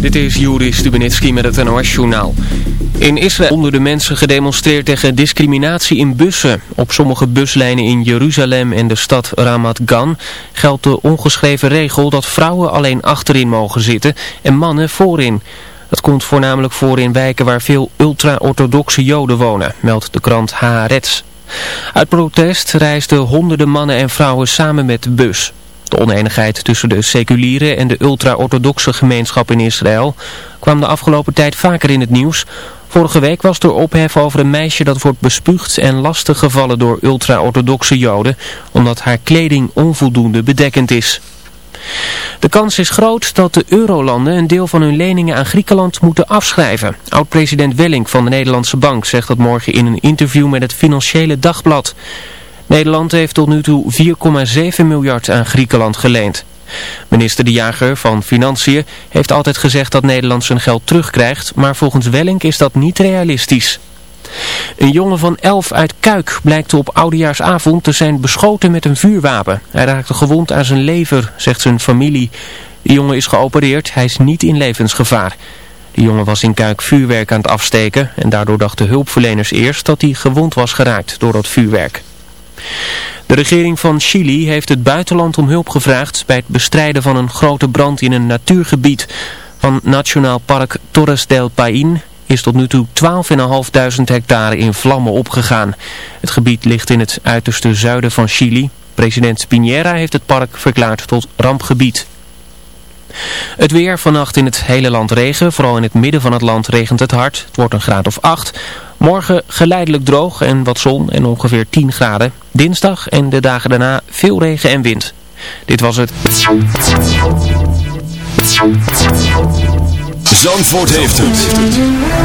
Dit is Juri Stubenitski met het NOS-journaal. In Israël honderden mensen gedemonstreerd tegen discriminatie in bussen. Op sommige buslijnen in Jeruzalem en de stad Ramat Gan geldt de ongeschreven regel dat vrouwen alleen achterin mogen zitten en mannen voorin. Dat komt voornamelijk voor in wijken waar veel ultra-orthodoxe joden wonen, meldt de krant Haaretz. Uit protest reisden honderden mannen en vrouwen samen met de bus. De oneenigheid tussen de seculiere en de ultra-orthodoxe gemeenschap in Israël kwam de afgelopen tijd vaker in het nieuws. Vorige week was er ophef over een meisje dat wordt bespuugd en lastig gevallen door ultra-orthodoxe joden, omdat haar kleding onvoldoende bedekkend is. De kans is groot dat de eurolanden een deel van hun leningen aan Griekenland moeten afschrijven. Oud-president Welling van de Nederlandse Bank zegt dat morgen in een interview met het Financiële Dagblad. Nederland heeft tot nu toe 4,7 miljard aan Griekenland geleend. Minister De Jager van Financiën heeft altijd gezegd dat Nederland zijn geld terugkrijgt, maar volgens Wellink is dat niet realistisch. Een jongen van 11 uit Kuik blijkt op oudejaarsavond te zijn beschoten met een vuurwapen. Hij raakte gewond aan zijn lever, zegt zijn familie. De jongen is geopereerd, hij is niet in levensgevaar. De jongen was in Kuik vuurwerk aan het afsteken en daardoor dachten hulpverleners eerst dat hij gewond was geraakt door dat vuurwerk. De regering van Chili heeft het buitenland om hulp gevraagd bij het bestrijden van een grote brand in een natuurgebied. Van Nationaal Park Torres del Paine is tot nu toe 12.500 hectare in vlammen opgegaan. Het gebied ligt in het uiterste zuiden van Chili. President Piñera heeft het park verklaard tot rampgebied. Het weer vannacht in het hele land regen. Vooral in het midden van het land regent het hard. Het wordt een graad of 8. Morgen geleidelijk droog en wat zon en ongeveer 10 graden. Dinsdag en de dagen daarna veel regen en wind. Dit was het. Zandvoort heeft het.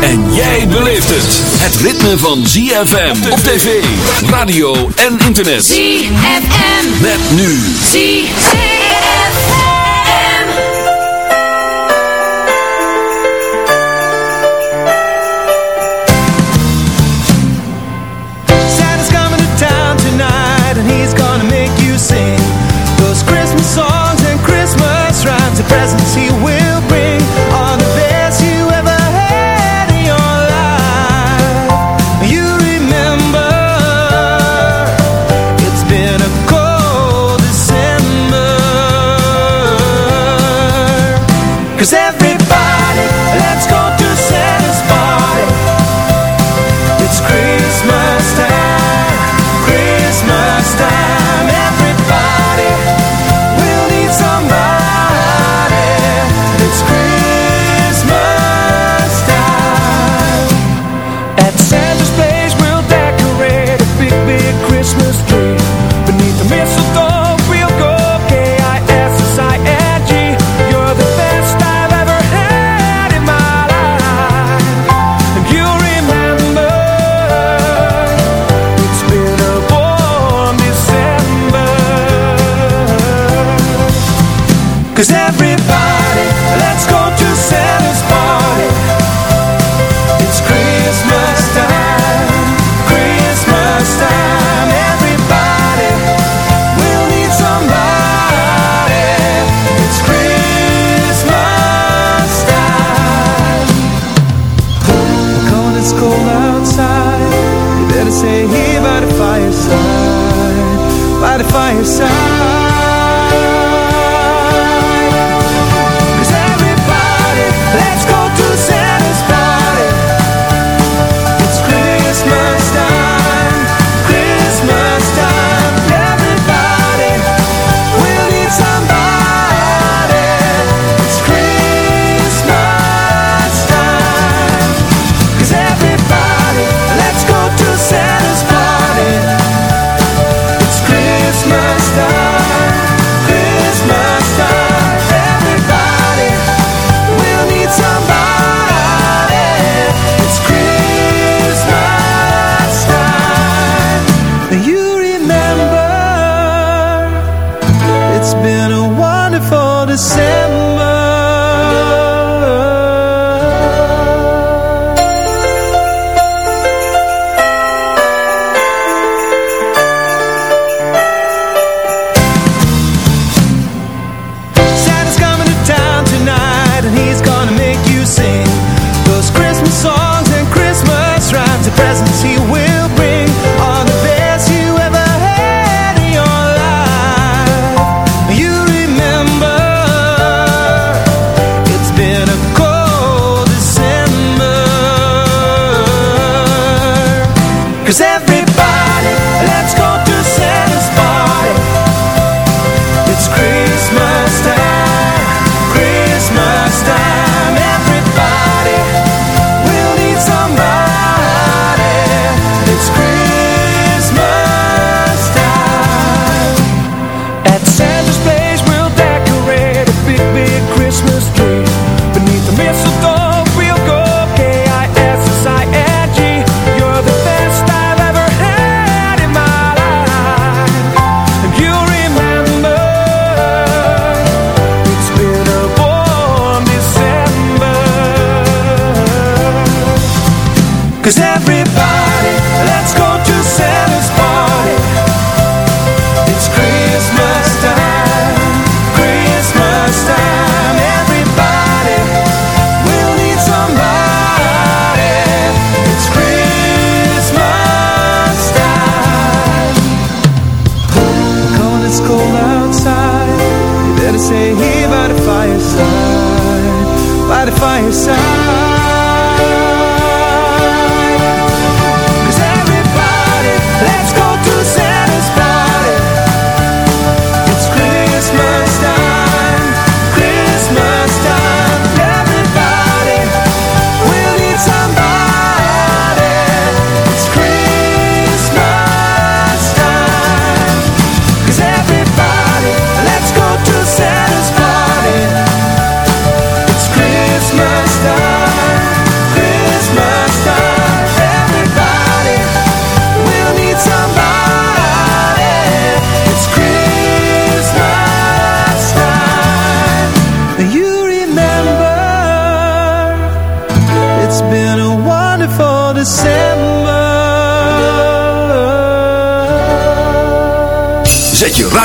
En jij beleeft het. Het ritme van ZFM op tv, radio en internet. ZFM. Met nu. ZFM. By the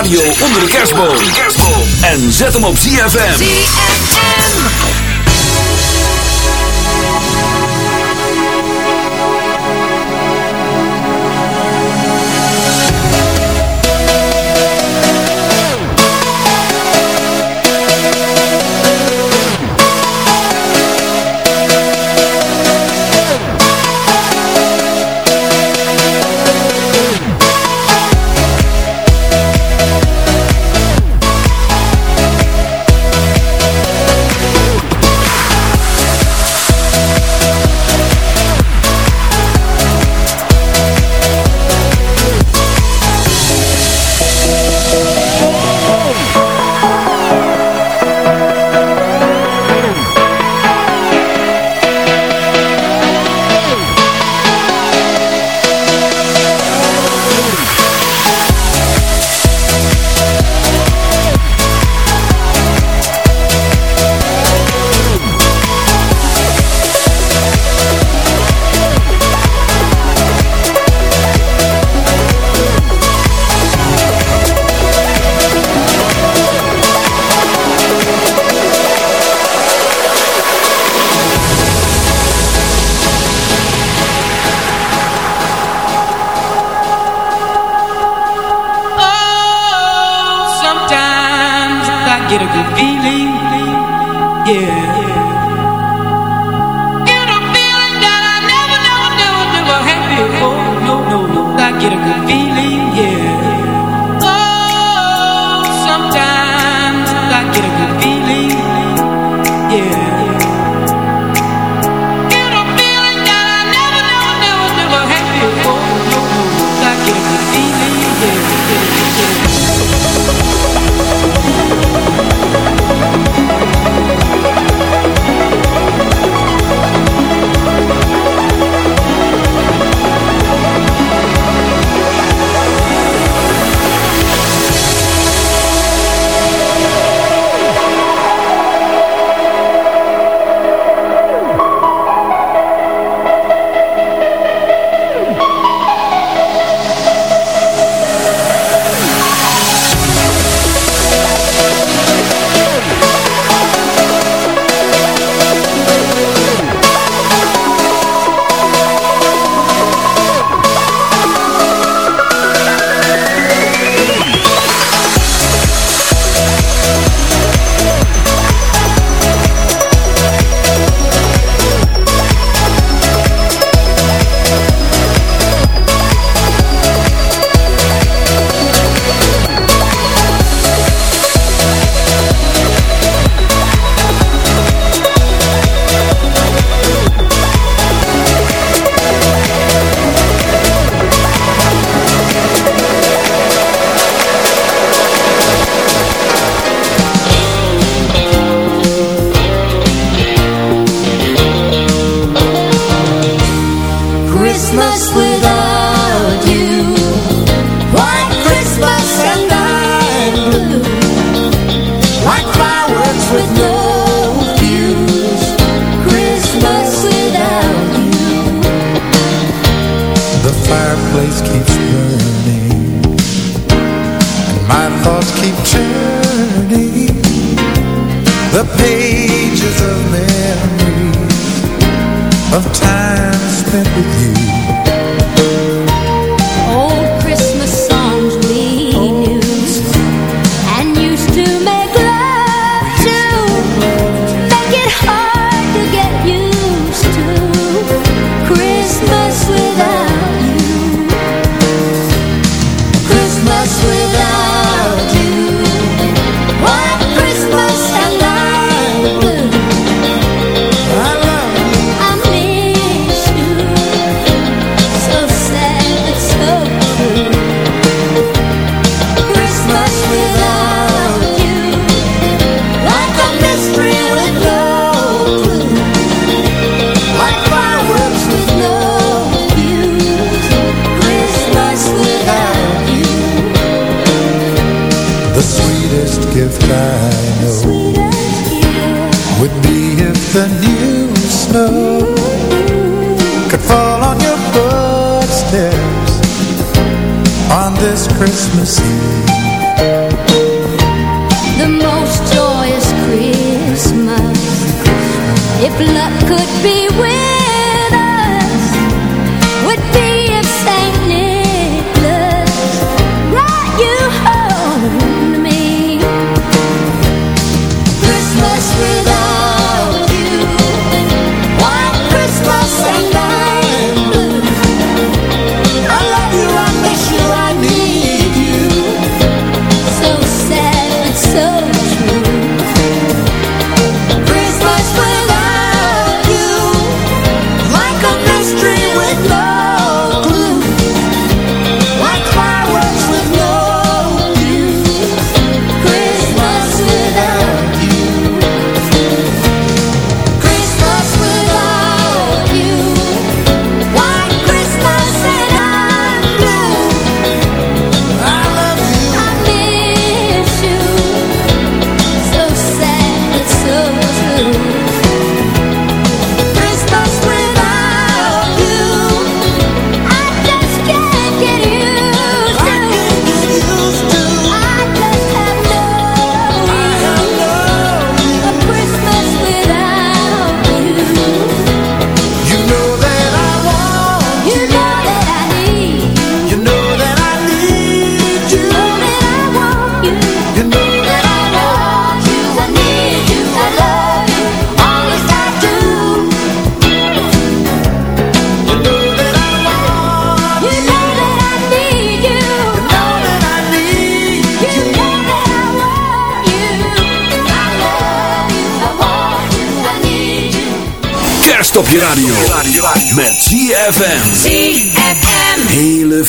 radio onder de kerstboom. En zet hem op ZFM. ZFM. Op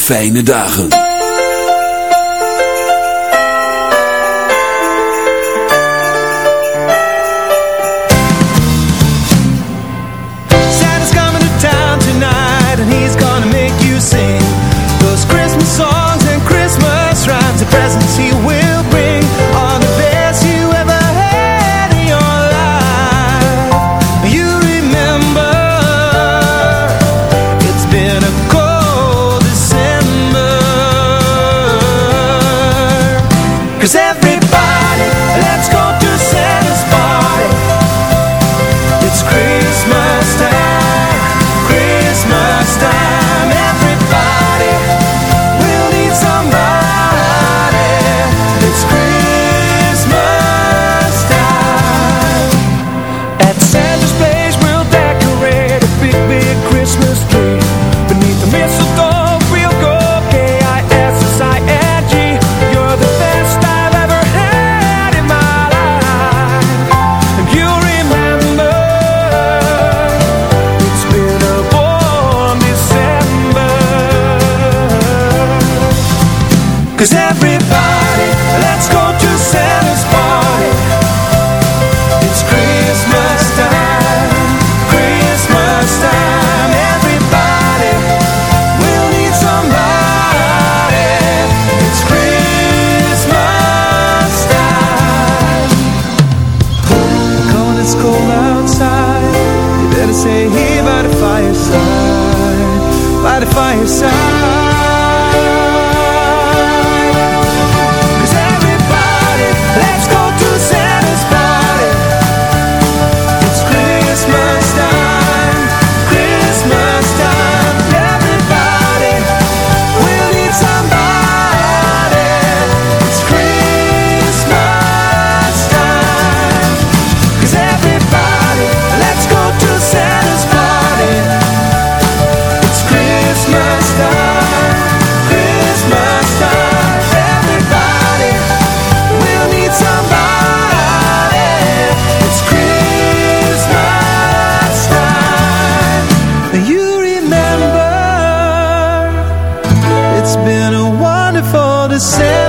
fijne dagen. seven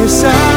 yourself.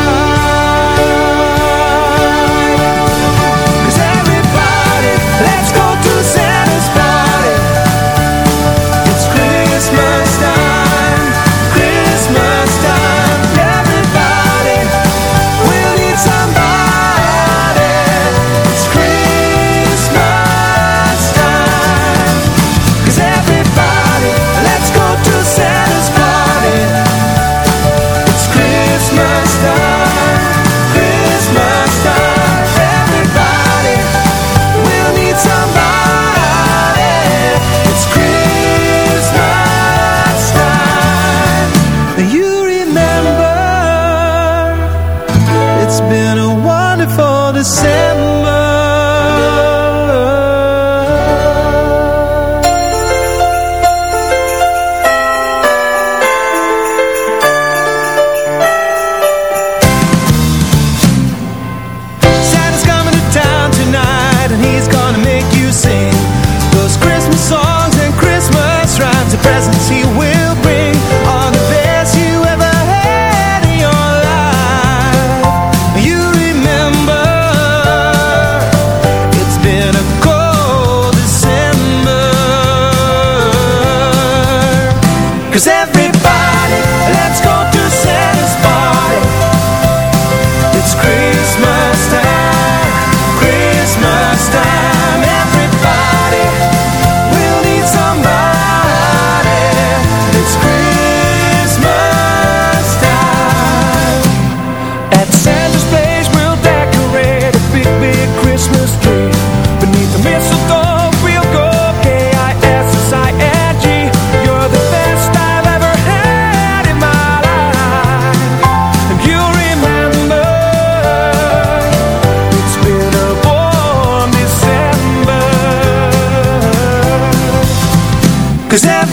Cause every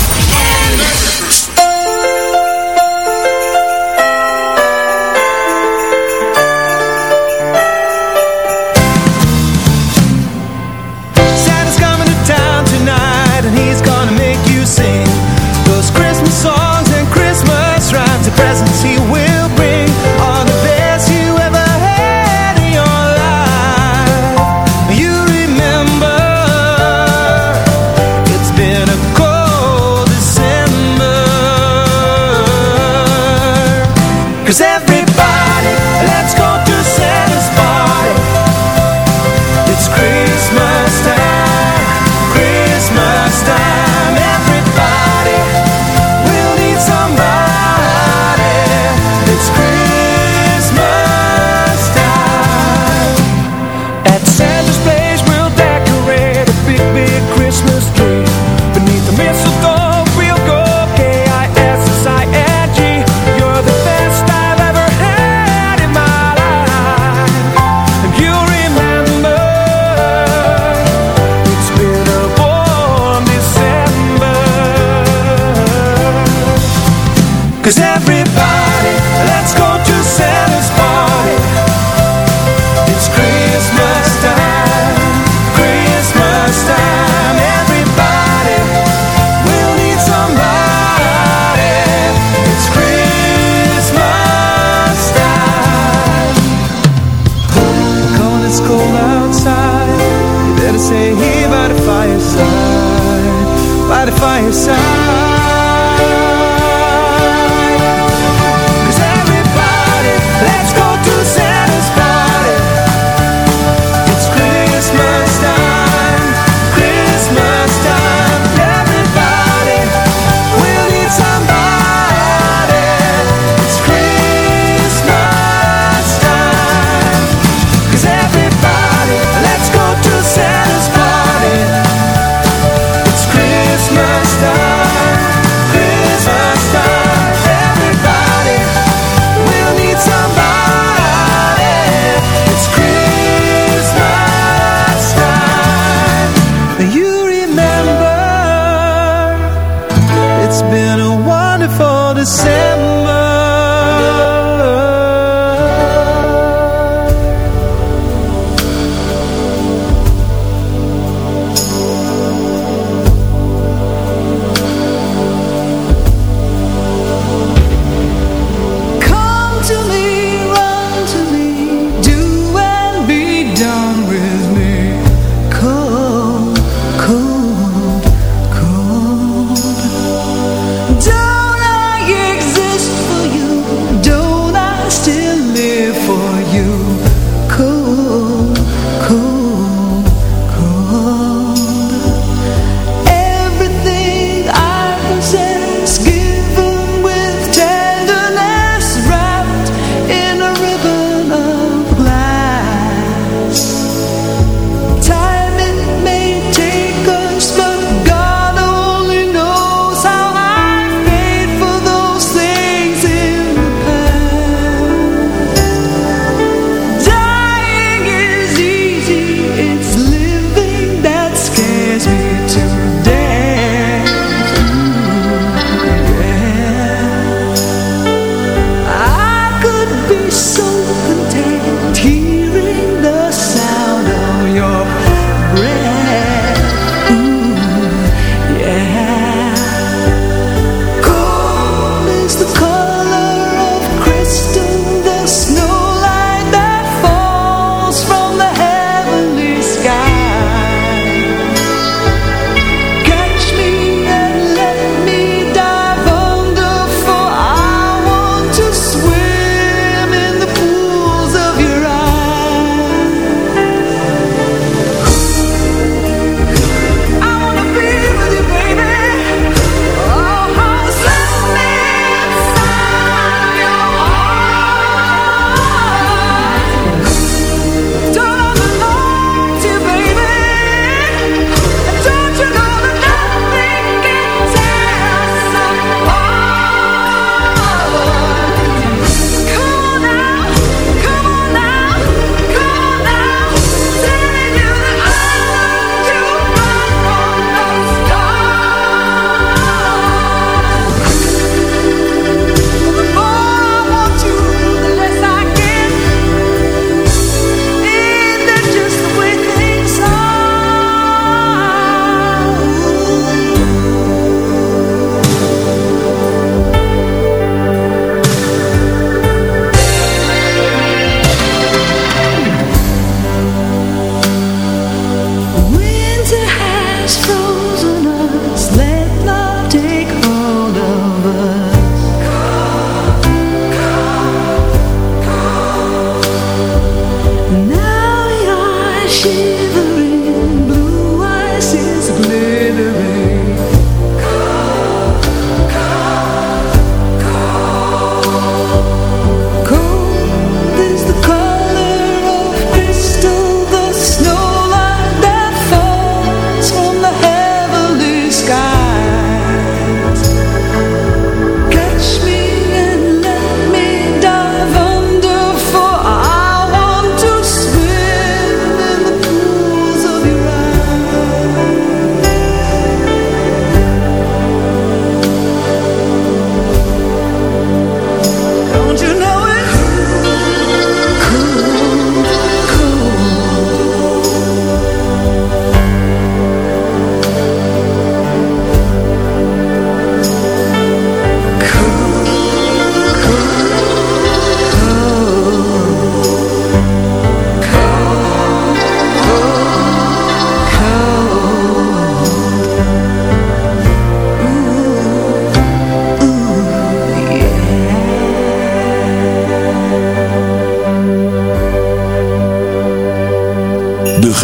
Cause everybody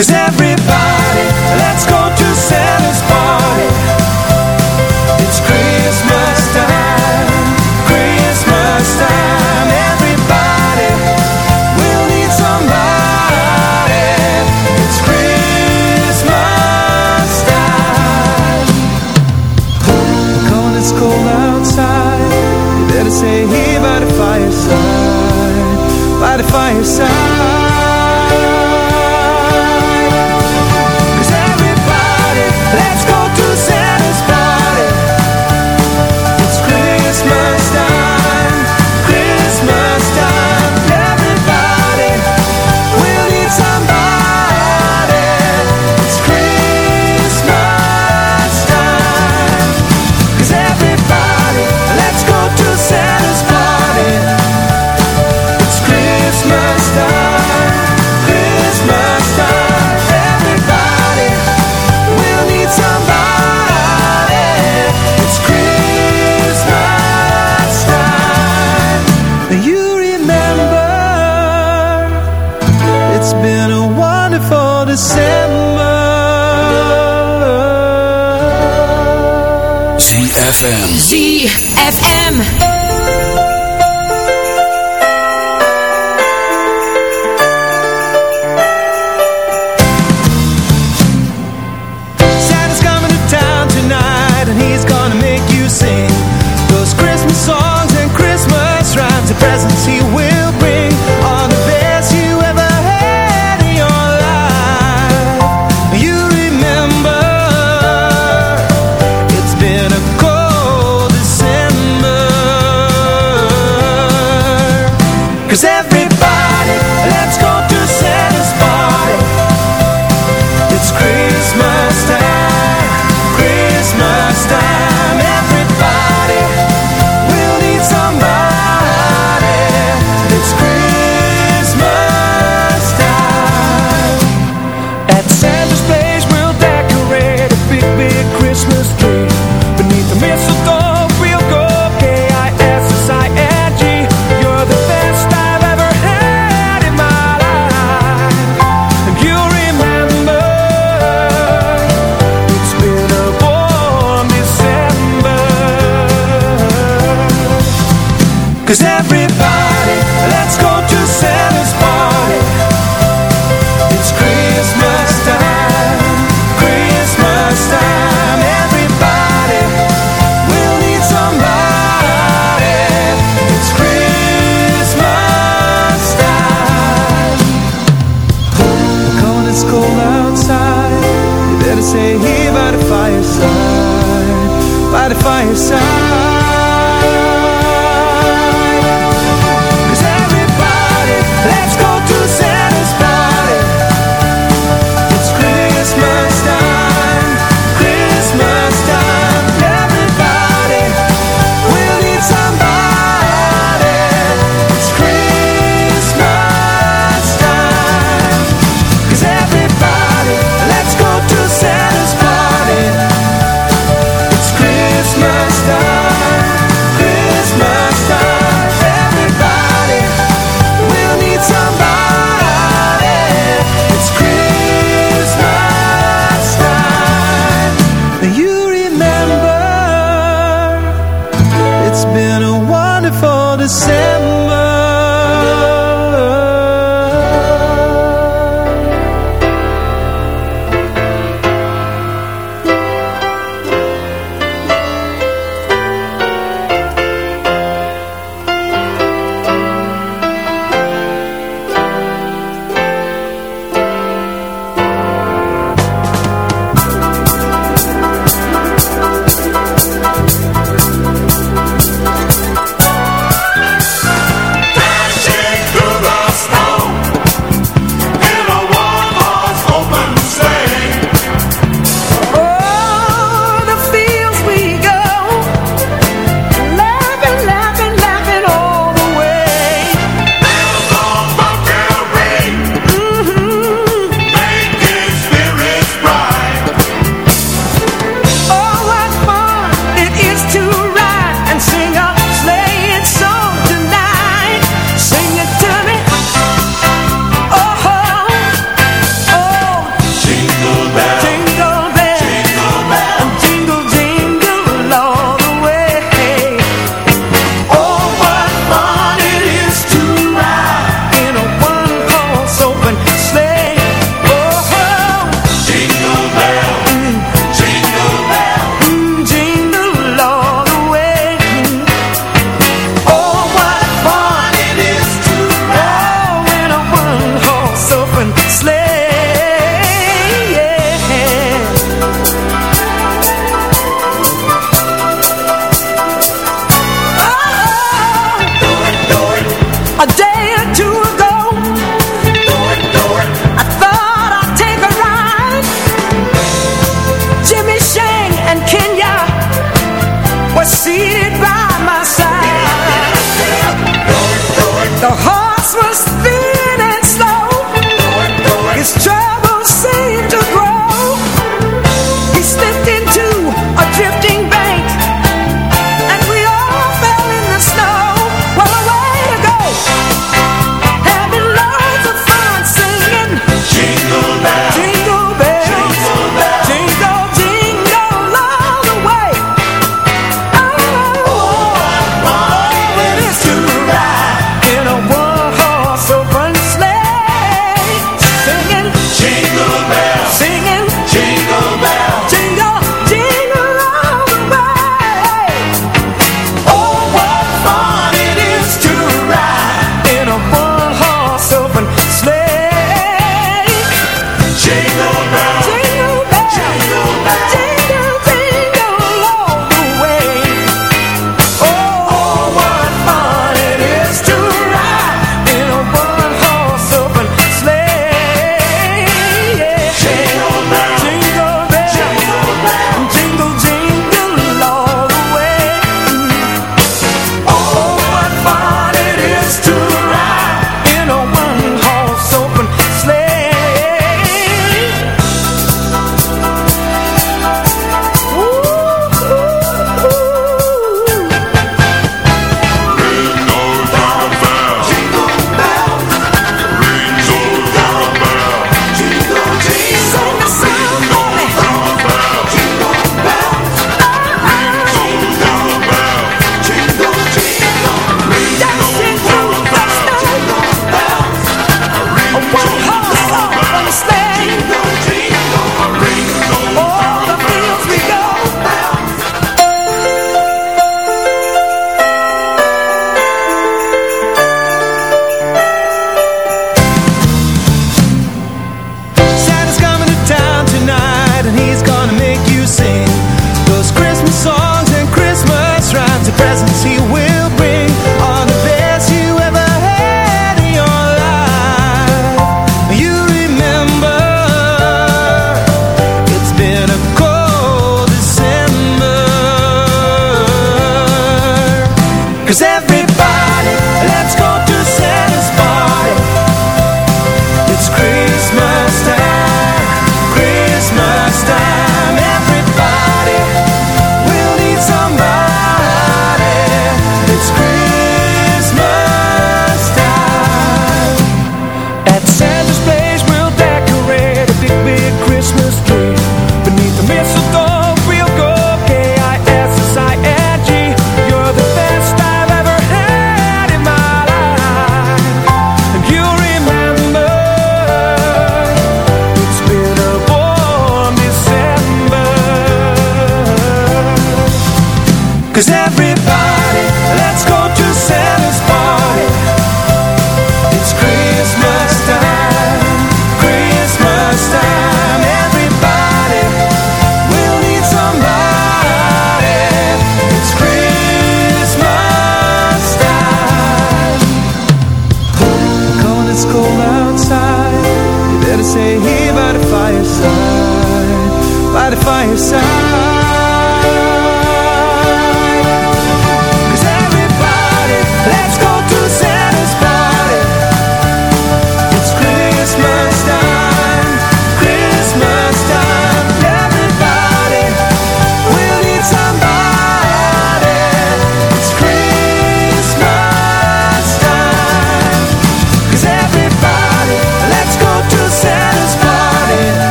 Cause everybody, Cause every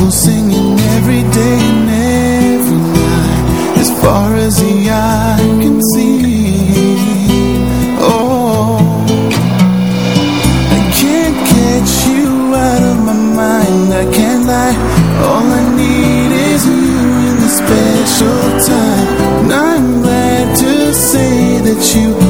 people singing every day and every night, as far as the eye can see. Oh, I can't catch you out of my mind. I can't lie. All I need is you in this special time. And I'm glad to say that you.